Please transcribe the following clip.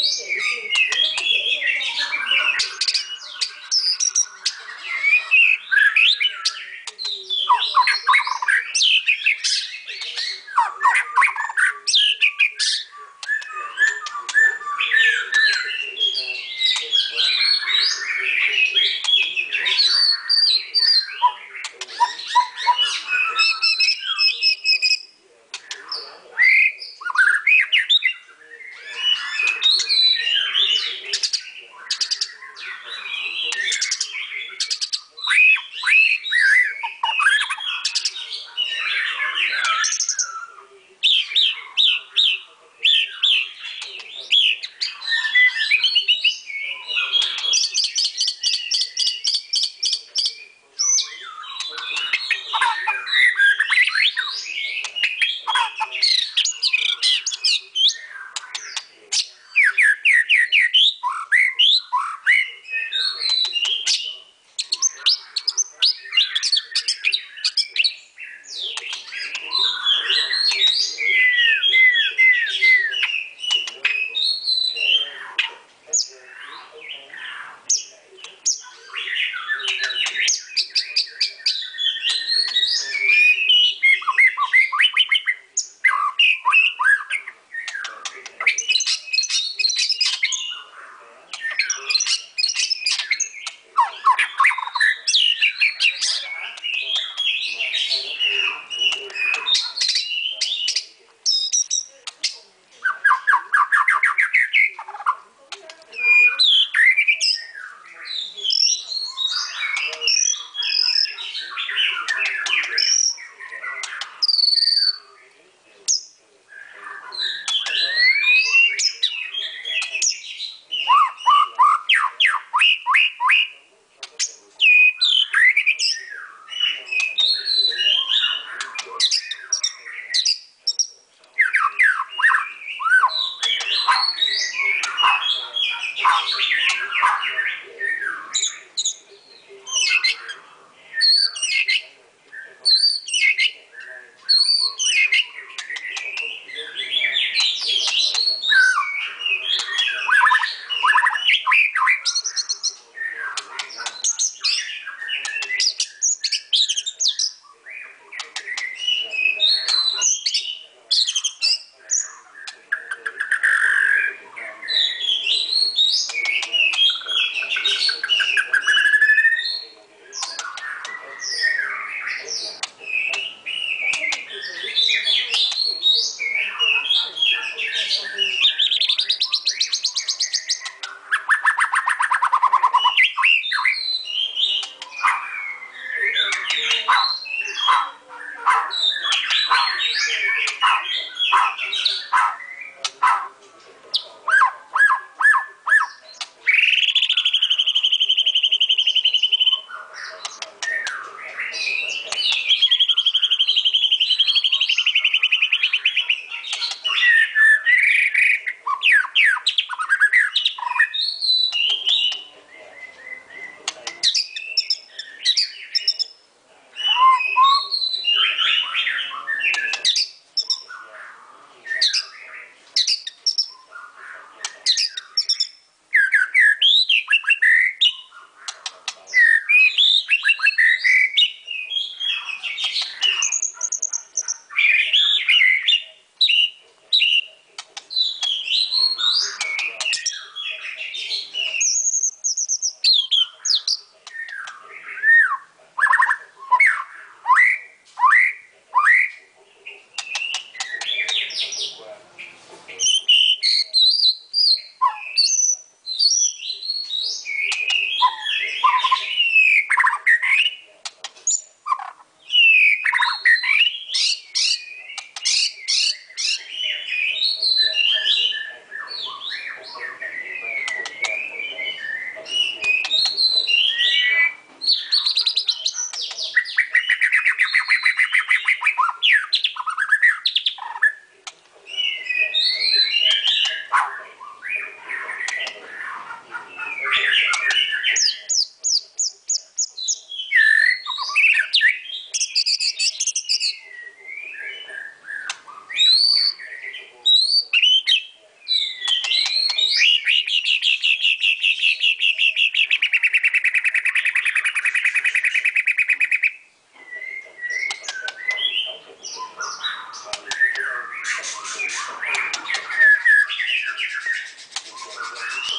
一写一句 Thank you.